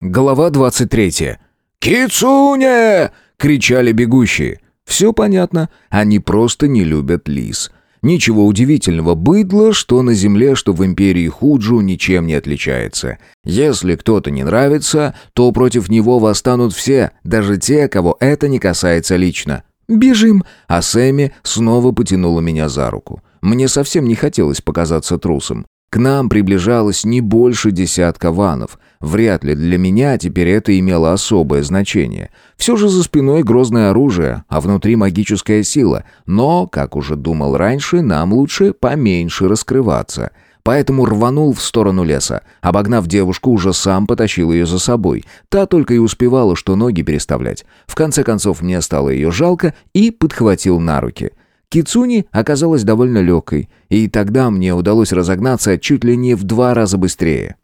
Глава 23. «Кицуне!» — кричали бегущие. Все понятно, они просто не любят лис. Ничего удивительного, быдло, что на земле, что в империи Худжу, ничем не отличается. Если кто-то не нравится, то против него восстанут все, даже те, кого это не касается лично. «Бежим!» А Сэмми снова потянула меня за руку. Мне совсем не хотелось показаться трусом. К нам приближалось не больше десятка ванов. Вряд ли для меня теперь это имело особое значение. Все же за спиной грозное оружие, а внутри магическая сила. Но, как уже думал раньше, нам лучше поменьше раскрываться. Поэтому рванул в сторону леса. Обогнав девушку, уже сам потащил ее за собой. Та только и успевала, что ноги переставлять. В конце концов, мне стало ее жалко и подхватил на руки. Кицуни оказалась довольно легкой, и тогда мне удалось разогнаться чуть ли не в два раза быстрее.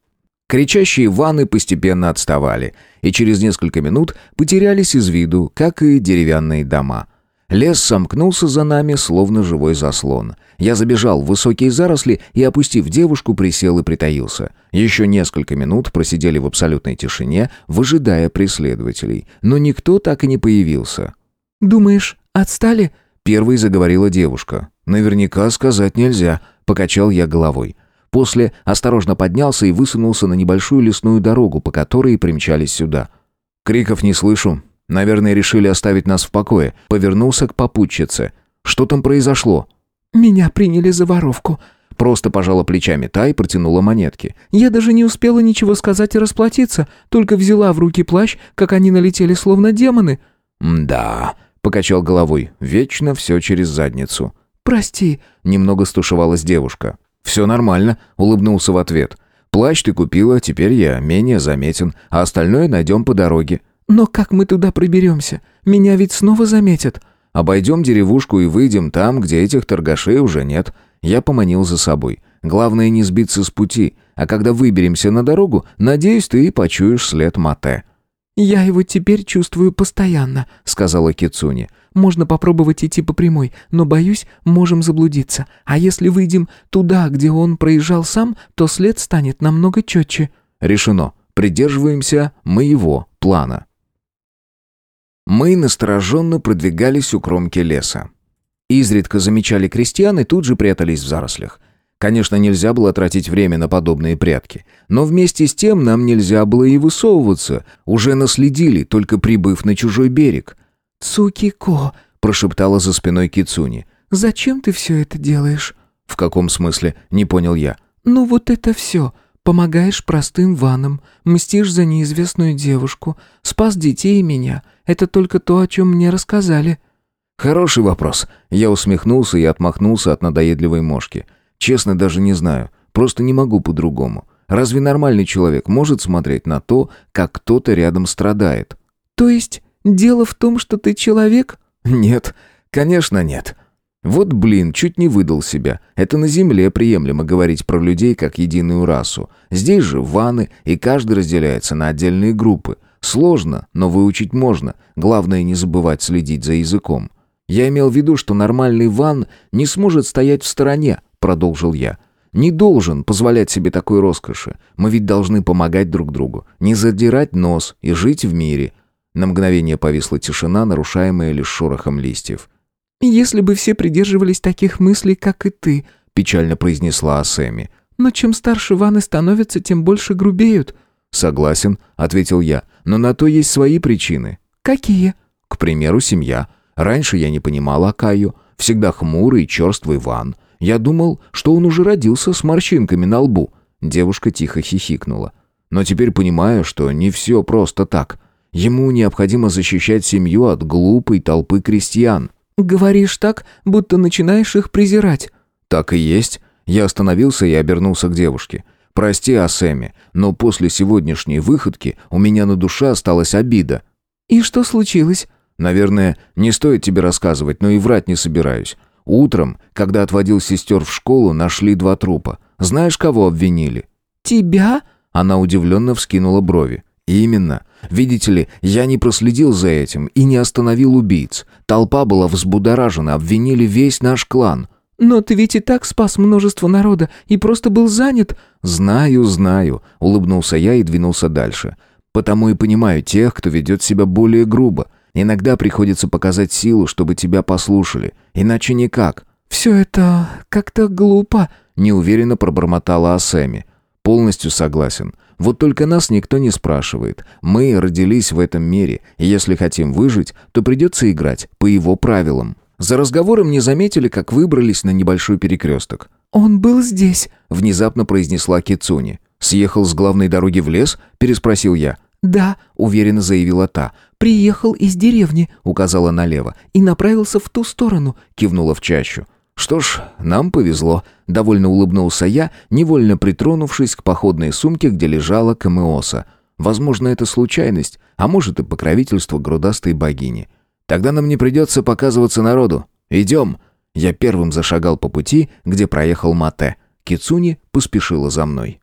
Кричащие ванны постепенно отставали, и через несколько минут потерялись из виду, как и деревянные дома. Лес сомкнулся за нами, словно живой заслон. Я забежал в высокие заросли и, опустив девушку, присел и притаился. Еще несколько минут просидели в абсолютной тишине, выжидая преследователей, но никто так и не появился. «Думаешь, отстали?» Первой заговорила девушка. «Наверняка сказать нельзя», — покачал я головой. После осторожно поднялся и высунулся на небольшую лесную дорогу, по которой примчались сюда. Криков не слышу. Наверное, решили оставить нас в покое. Повернулся к попутчице. «Что там произошло?» «Меня приняли за воровку», Просто пожала плечами та и протянула монетки. «Я даже не успела ничего сказать и расплатиться, только взяла в руки плащ, как они налетели словно демоны». «Да», Покачал головой. Вечно все через задницу. «Прости», — немного стушевалась девушка. «Все нормально», — улыбнулся в ответ. «Плащ ты купила, теперь я менее заметен, а остальное найдем по дороге». «Но как мы туда проберемся? Меня ведь снова заметят». «Обойдем деревушку и выйдем там, где этих торгашей уже нет». Я поманил за собой. «Главное не сбиться с пути, а когда выберемся на дорогу, надеюсь, ты почуешь след Мате». «Я его теперь чувствую постоянно», — сказала Кицуни. «Можно попробовать идти по прямой, но, боюсь, можем заблудиться. А если выйдем туда, где он проезжал сам, то след станет намного четче». «Решено. Придерживаемся моего плана». Мы настороженно продвигались у кромки леса. Изредка замечали крестьян и тут же прятались в зарослях. Конечно, нельзя было тратить время на подобные прятки. Но вместе с тем нам нельзя было и высовываться. Уже наследили, только прибыв на чужой берег. «Цукико», — прошептала за спиной Кицуни. «Зачем ты все это делаешь?» «В каком смысле?» — не понял я. «Ну вот это все. Помогаешь простым ванам, мстишь за неизвестную девушку, спас детей и меня. Это только то, о чем мне рассказали». «Хороший вопрос». Я усмехнулся и отмахнулся от надоедливой мошки. Честно, даже не знаю. Просто не могу по-другому. Разве нормальный человек может смотреть на то, как кто-то рядом страдает? То есть дело в том, что ты человек? Нет, конечно нет. Вот, блин, чуть не выдал себя. Это на Земле приемлемо говорить про людей как единую расу. Здесь же ваны, и каждый разделяется на отдельные группы. Сложно, но выучить можно. Главное не забывать следить за языком. Я имел в виду, что нормальный ван не сможет стоять в стороне, продолжил я. Не должен позволять себе такой роскоши. Мы ведь должны помогать друг другу, не задирать нос и жить в мире. На мгновение повисла тишина, нарушаемая лишь шорохом листьев. «Если бы все придерживались таких мыслей, как и ты», — печально произнесла Асэми. «Но чем старше ваны становятся, тем больше грубеют». «Согласен», — ответил я, — «но на то есть свои причины». «Какие?» «К примеру, семья. Раньше я не понимал Акаю. Всегда хмурый и черствый Ван. Я думал, что он уже родился с морщинками на лбу. Девушка тихо хихикнула. Но теперь понимаю, что не все просто так. Ему необходимо защищать семью от глупой толпы крестьян. «Говоришь так, будто начинаешь их презирать». «Так и есть». Я остановился и обернулся к девушке. «Прости, Асэми, но после сегодняшней выходки у меня на душе осталась обида». «И что случилось?» «Наверное, не стоит тебе рассказывать, но и врать не собираюсь. Утром, когда отводил сестер в школу, нашли два трупа. Знаешь, кого обвинили?» «Тебя?» Она удивленно вскинула брови. «Именно. Видите ли, я не проследил за этим и не остановил убийц. Толпа была взбудоражена, обвинили весь наш клан». «Но ты ведь и так спас множество народа и просто был занят». «Знаю, знаю», — улыбнулся я и двинулся дальше. Потому и понимаю тех, кто ведет себя более грубо. Иногда приходится показать силу, чтобы тебя послушали. Иначе никак». «Все это как-то глупо», — неуверенно пробормотала Асэми. «Полностью согласен. Вот только нас никто не спрашивает. Мы родились в этом мире, и если хотим выжить, то придется играть по его правилам». За разговором не заметили, как выбрались на небольшой перекресток. «Он был здесь», — внезапно произнесла Кицуни. «Съехал с главной дороги в лес?» — переспросил я. «Да», — уверенно заявила та. «Приехал из деревни», — указала налево, «и направился в ту сторону», — кивнула в чащу. «Что ж, нам повезло», — довольно улыбнулся я, невольно притронувшись к походной сумке, где лежала камеоса. «Возможно, это случайность, а может и покровительство грудастой богини. Тогда нам не придется показываться народу. Идем!» Я первым зашагал по пути, где проехал Мате. Кицуни поспешила за мной.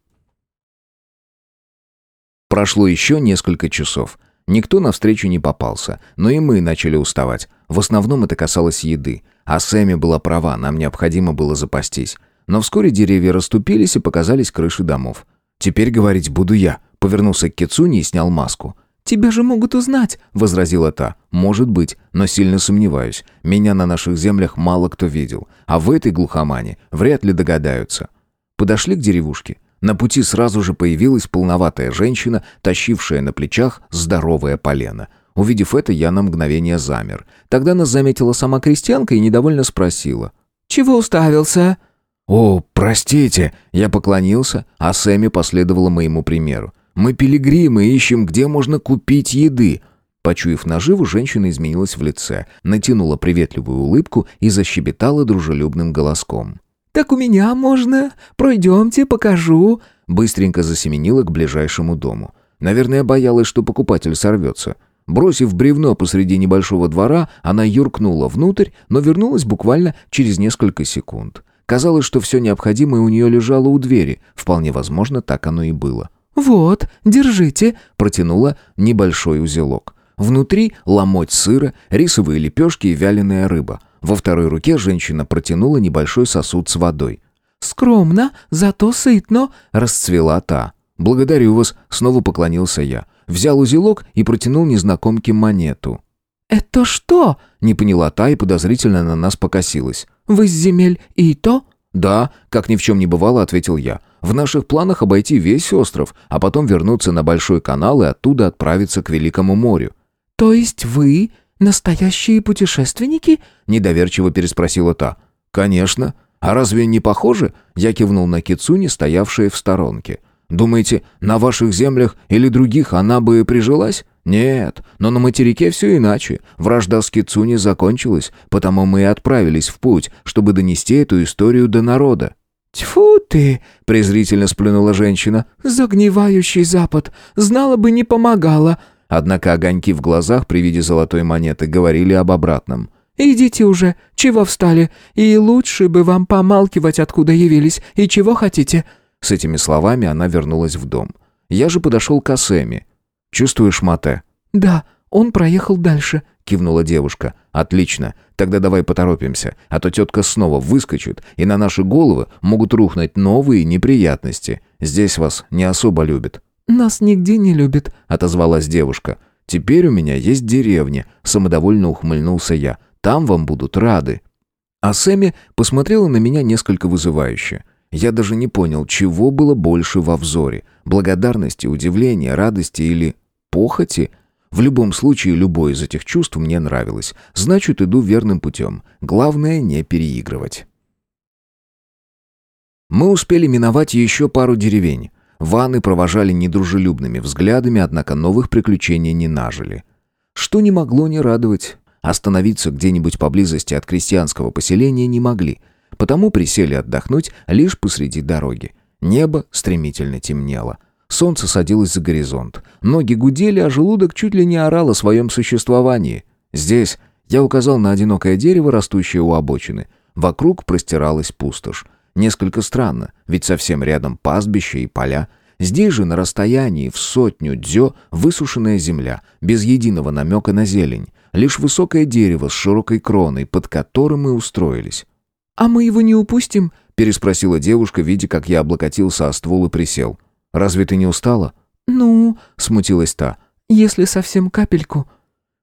Прошло еще несколько часов. Никто навстречу не попался, но и мы начали уставать. В основном это касалось еды. А Сэмми была права, нам необходимо было запастись. Но вскоре деревья расступились и показались крыши домов. «Теперь говорить буду я», — повернулся к Кицуни и снял маску. «Тебя же могут узнать», — возразила та. «Может быть, но сильно сомневаюсь. Меня на наших землях мало кто видел, а в этой глухомане вряд ли догадаются». Подошли к деревушке. На пути сразу же появилась полноватая женщина, тащившая на плечах здоровое полено. Увидев это, я на мгновение замер. Тогда нас заметила сама крестьянка и недовольно спросила. «Чего уставился?» «О, простите!» Я поклонился, а Сэмми последовала моему примеру. Мы пилигримы, ищем, где можно купить еды». Почуяв наживу, женщина изменилась в лице, натянула приветливую улыбку и защебетала дружелюбным голоском. «Так у меня можно. Пройдемте, покажу». Быстренько засеменила к ближайшему дому. Наверное, боялась, что покупатель сорвется. Бросив бревно посреди небольшого двора, она юркнула внутрь, но вернулась буквально через несколько секунд. Казалось, что все необходимое у нее лежало у двери. Вполне возможно, так оно и было. «Вот, держите», — протянула небольшой узелок. Внутри ломоть сыра, рисовые лепешки и вяленая рыба. Во второй руке женщина протянула небольшой сосуд с водой. «Скромно, зато сытно», — расцвела та. «Благодарю вас», — снова поклонился я. Взял узелок и протянул незнакомке монету. «Это что?» — не поняла та и подозрительно на нас покосилась. «Вы с земель и то?» «Да», — как ни в чем не бывало, ответил я. «В наших планах обойти весь остров, а потом вернуться на Большой канал и оттуда отправиться к Великому морю». «То есть вы настоящие путешественники?» — недоверчиво переспросила та. «Конечно. А разве не похоже?» — я кивнул на Кицуни, стоявшая в сторонке. «Думаете, на ваших землях или других она бы прижилась?» «Нет, но на материке все иначе. Вражда с Кицуни закончилась, потому мы и отправились в путь, чтобы донести эту историю до народа». «Тьфу ты!» — презрительно сплюнула женщина. «Загнивающий запад! Знала бы, не помогала!» Однако огоньки в глазах при виде золотой монеты говорили об обратном. «Идите уже! Чего встали? И лучше бы вам помалкивать, откуда явились, и чего хотите!» С этими словами она вернулась в дом. Я же подошел к Асэме. «Чувствуешь мате?» «Да, он проехал дальше», — кивнула девушка. «Отлично. Тогда давай поторопимся, а то тетка снова выскочит, и на наши головы могут рухнуть новые неприятности. Здесь вас не особо любят». «Нас нигде не любят», — отозвалась девушка. «Теперь у меня есть деревня», — самодовольно ухмыльнулся я. «Там вам будут рады». А Сэмми посмотрела на меня несколько вызывающе. Я даже не понял, чего было больше во взоре. Благодарности, удивления, радости или похоти. В любом случае, любое из этих чувств мне нравилось. Значит, иду верным путем. Главное, не переигрывать. Мы успели миновать еще пару деревень. Ванны провожали недружелюбными взглядами, однако новых приключений не нажили. Что не могло не радовать. Остановиться где-нибудь поблизости от крестьянского поселения не могли, потому присели отдохнуть лишь посреди дороги. Небо стремительно темнело. Солнце садилось за горизонт. Ноги гудели, а желудок чуть ли не орал о своем существовании. Здесь я указал на одинокое дерево, растущее у обочины. Вокруг простиралась пустошь. Несколько странно, ведь совсем рядом пастбище и поля. Здесь же на расстоянии в сотню дзё высушенная земля, без единого намека на зелень. Лишь высокое дерево с широкой кроной, под которым мы устроились. «А мы его не упустим?» переспросила девушка, видя, как я облокотился о ствол и присел. «Разве ты не устала?» «Ну...» — смутилась та. «Если совсем капельку...»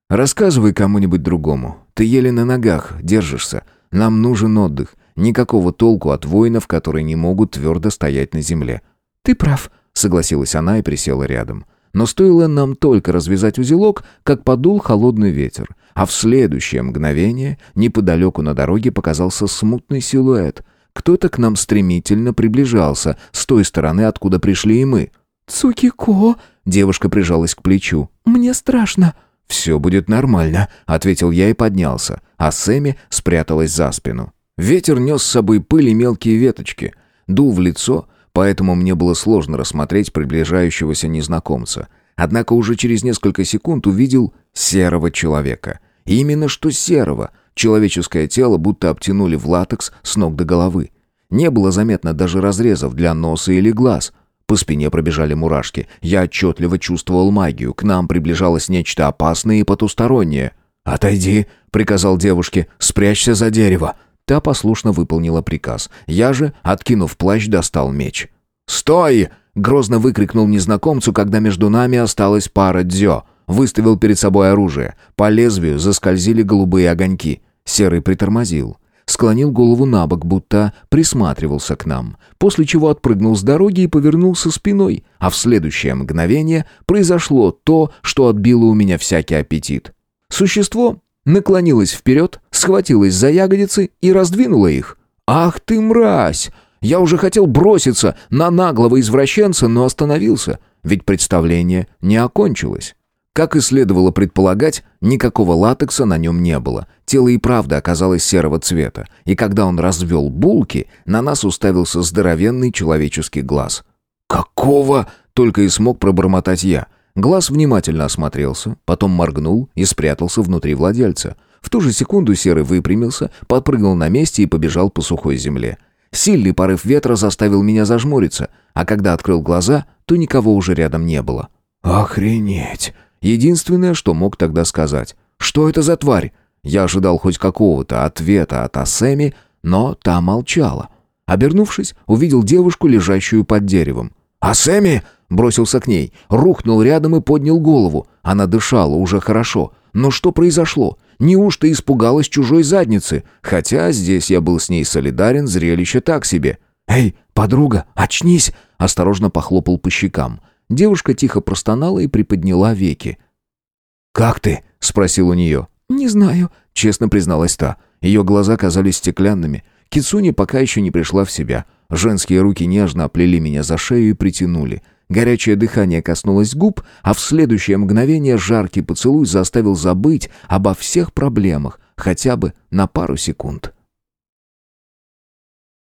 «Рассказывай кому-нибудь другому. Ты еле на ногах, держишься. Нам нужен отдых. Никакого толку от воинов, которые не могут твердо стоять на земле». «Ты прав», — согласилась она и присела рядом. Но стоило нам только развязать узелок, как подул холодный ветер, а в следующее мгновение неподалеку на дороге показался смутный силуэт. Кто-то к нам стремительно приближался, с той стороны, откуда пришли и мы. «Цукико!» — девушка прижалась к плечу. «Мне страшно!» «Все будет нормально», — ответил я и поднялся, а Сэмми спряталась за спину. Ветер нес с собой пыль и мелкие веточки. Дул в лицо, поэтому мне было сложно рассмотреть приближающегося незнакомца. Однако уже через несколько секунд увидел серого человека. И именно что серого. Человеческое тело будто обтянули в латекс с ног до головы. Не было заметно даже разрезов для носа или глаз. По спине пробежали мурашки. Я отчетливо чувствовал магию. К нам приближалось нечто опасное и потустороннее. «Отойди», — приказал девушке, — «спрячься за дерево». Та послушно выполнила приказ. Я же, откинув плащ, достал меч. «Стой!» — грозно выкрикнул незнакомцу, когда между нами осталась пара дзё. Выставил перед собой оружие. По лезвию заскользили голубые огоньки. Серый притормозил. Склонил голову на бок, будто присматривался к нам. После чего отпрыгнул с дороги и повернулся спиной. А в следующее мгновение произошло то, что отбило у меня всякий аппетит. Существо наклонилась вперед, схватилась за ягодицы и раздвинула их. «Ах ты мразь!» Я уже хотел броситься на наглого извращенца, но остановился, ведь представление не окончилось. Как и следовало предполагать, никакого латекса на нем не было. Тело и правда оказалось серого цвета, и когда он развел булки, на нас уставился здоровенный человеческий глаз. «Какого?» — только и смог пробормотать я — Глаз внимательно осмотрелся, потом моргнул и спрятался внутри владельца. В ту же секунду серый выпрямился, подпрыгнул на месте и побежал по сухой земле. Сильный порыв ветра заставил меня зажмуриться, а когда открыл глаза, то никого уже рядом не было. «Охренеть!» Единственное, что мог тогда сказать. «Что это за тварь?» Я ожидал хоть какого-то ответа от Асеми, но та молчала. Обернувшись, увидел девушку, лежащую под деревом. «Асеми!» Бросился к ней, рухнул рядом и поднял голову. Она дышала уже хорошо. Но что произошло? Неужто испугалась чужой задницы? Хотя здесь я был с ней солидарен, зрелище так себе. «Эй, подруга, очнись!» Осторожно похлопал по щекам. Девушка тихо простонала и приподняла веки. «Как ты?» — спросил у нее. «Не знаю», — честно призналась та. Ее глаза казались стеклянными. Кицуни пока еще не пришла в себя. Женские руки нежно оплели меня за шею и притянули. Горячее дыхание коснулось губ, а в следующее мгновение жаркий поцелуй заставил забыть обо всех проблемах, хотя бы на пару секунд.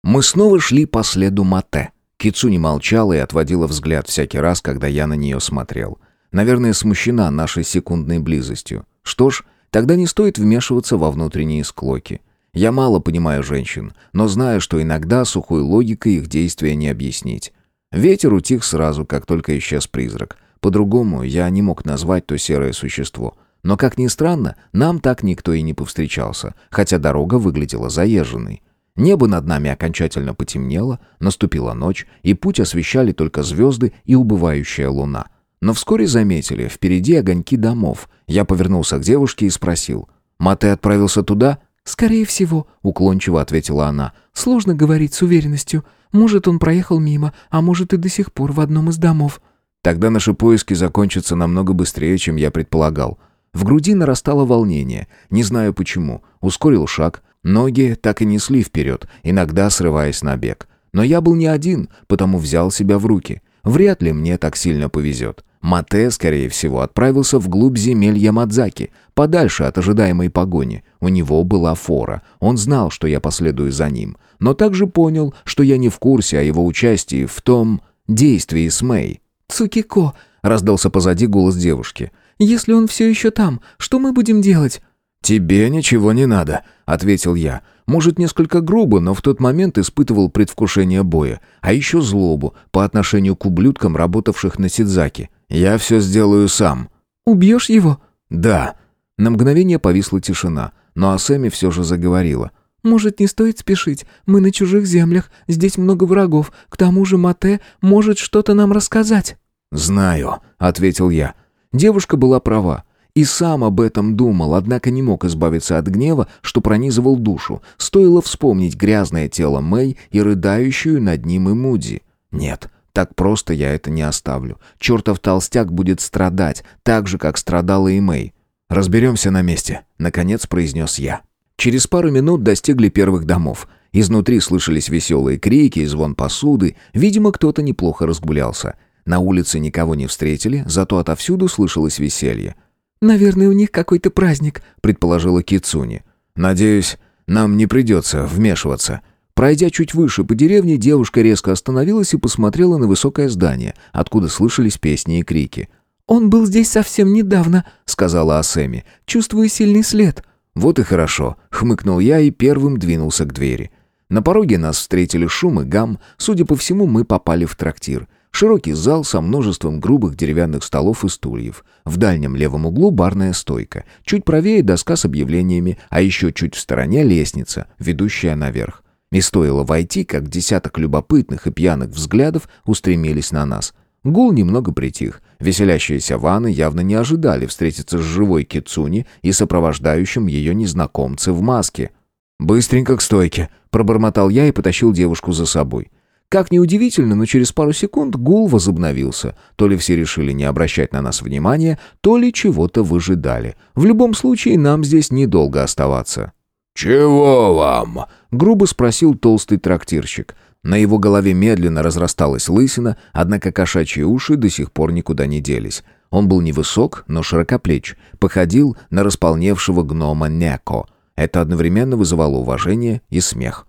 Мы снова шли по следу Мате. Кицуни молчала и отводила взгляд всякий раз, когда я на нее смотрел. Наверное, смущена нашей секундной близостью. Что ж, тогда не стоит вмешиваться во внутренние склоки. Я мало понимаю женщин, но знаю, что иногда сухой логикой их действия не объяснить. Ветер утих сразу, как только исчез призрак. По-другому я не мог назвать то серое существо. Но, как ни странно, нам так никто и не повстречался, хотя дорога выглядела заезженной. Небо над нами окончательно потемнело, наступила ночь, и путь освещали только звезды и убывающая луна. Но вскоре заметили, впереди огоньки домов. Я повернулся к девушке и спросил. «Мате отправился туда?» «Скорее всего», — уклончиво ответила она. «Сложно говорить с уверенностью. Может, он проехал мимо, а может и до сих пор в одном из домов». Тогда наши поиски закончатся намного быстрее, чем я предполагал. В груди нарастало волнение. Не знаю почему. Ускорил шаг. Ноги так и несли вперед, иногда срываясь на бег. Но я был не один, потому взял себя в руки. Вряд ли мне так сильно повезет. Мате, скорее всего, отправился вглубь земель Ямадзаки, подальше от ожидаемой погони. У него была фора. Он знал, что я последую за ним. Но также понял, что я не в курсе о его участии в том действии с Мэй. «Цукико», — раздался позади голос девушки. «Если он все еще там, что мы будем делать?» «Тебе ничего не надо», — ответил я. Может, несколько грубо, но в тот момент испытывал предвкушение боя, а еще злобу по отношению к ублюдкам, работавших на Сидзаке. Я все сделаю сам». «Убьешь его?» «Да». На мгновение повисла тишина, но Асэми все же заговорила. «Может, не стоит спешить? Мы на чужих землях, здесь много врагов. К тому же Мате может что-то нам рассказать». «Знаю», — ответил я. Девушка была права. И сам об этом думал, однако не мог избавиться от гнева, что пронизывал душу. Стоило вспомнить грязное тело Мэй и рыдающую над ним и Муди. Нет, так просто я это не оставлю. Чертов толстяк будет страдать, так же, как страдала и Мэй. «Разберемся на месте», — наконец произнес я. Через пару минут достигли первых домов. Изнутри слышались веселые крики и звон посуды. Видимо, кто-то неплохо разгулялся. На улице никого не встретили, зато отовсюду слышалось веселье. «Наверное, у них какой-то праздник», — предположила Кицуни. «Надеюсь, нам не придется вмешиваться». Пройдя чуть выше по деревне, девушка резко остановилась и посмотрела на высокое здание, откуда слышались песни и крики. «Он был здесь совсем недавно», — сказала Асеми. «Чувствую сильный след». «Вот и хорошо», — хмыкнул я и первым двинулся к двери. На пороге нас встретили шум и гам. Судя по всему, мы попали в трактир. Широкий зал со множеством грубых деревянных столов и стульев. В дальнем левом углу барная стойка. Чуть правее доска с объявлениями, а еще чуть в стороне лестница, ведущая наверх. И стоило войти, как десяток любопытных и пьяных взглядов устремились на нас. Гул немного притих. Веселящиеся ваны явно не ожидали встретиться с живой Кицуни и сопровождающим ее незнакомцы в маске. «Быстренько к стойке», — пробормотал я и потащил девушку за собой. Как ни удивительно, но через пару секунд гул возобновился. То ли все решили не обращать на нас внимания, то ли чего-то выжидали. В любом случае, нам здесь недолго оставаться. «Чего вам?» — грубо спросил толстый трактирщик. На его голове медленно разрасталась лысина, однако кошачьи уши до сих пор никуда не делись. Он был невысок, но широкоплеч, походил на располневшего гнома Неко. Это одновременно вызывало уважение и смех.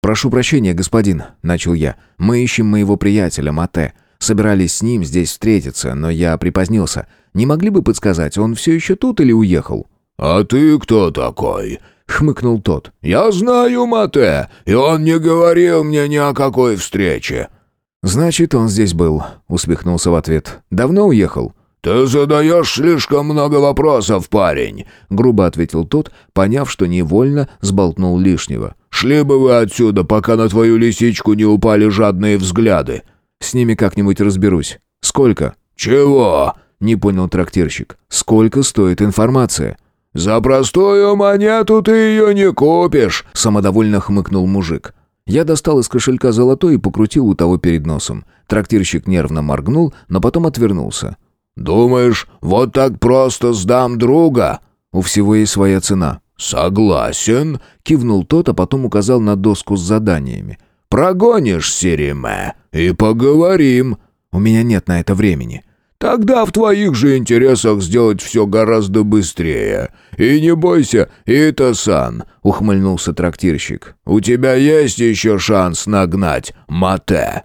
«Прошу прощения, господин», — начал я. «Мы ищем моего приятеля Мате. Собирались с ним здесь встретиться, но я припозднился. Не могли бы подсказать, он все еще тут или уехал?» «А ты кто такой?» — хмыкнул тот. «Я знаю Мате, и он не говорил мне ни о какой встрече». «Значит, он здесь был», — усмехнулся в ответ. «Давно уехал?» «Ты задаешь слишком много вопросов, парень», — грубо ответил тот, поняв, что невольно сболтнул лишнего. «Шли бы вы отсюда, пока на твою лисичку не упали жадные взгляды». «С ними как-нибудь разберусь. Сколько?» «Чего?» — не понял трактирщик. «Сколько стоит информация?» «За простую монету ты ее не купишь», — самодовольно хмыкнул мужик. Я достал из кошелька золотой и покрутил у того перед носом. Трактирщик нервно моргнул, но потом отвернулся. «Думаешь, вот так просто сдам друга?» «У всего есть своя цена». «Согласен», — кивнул тот, а потом указал на доску с заданиями. «Прогонишь Сериме и поговорим». «У меня нет на это времени». «Тогда в твоих же интересах сделать все гораздо быстрее. И не бойся, Ита-сан», — ухмыльнулся трактирщик. «У тебя есть еще шанс нагнать Мате».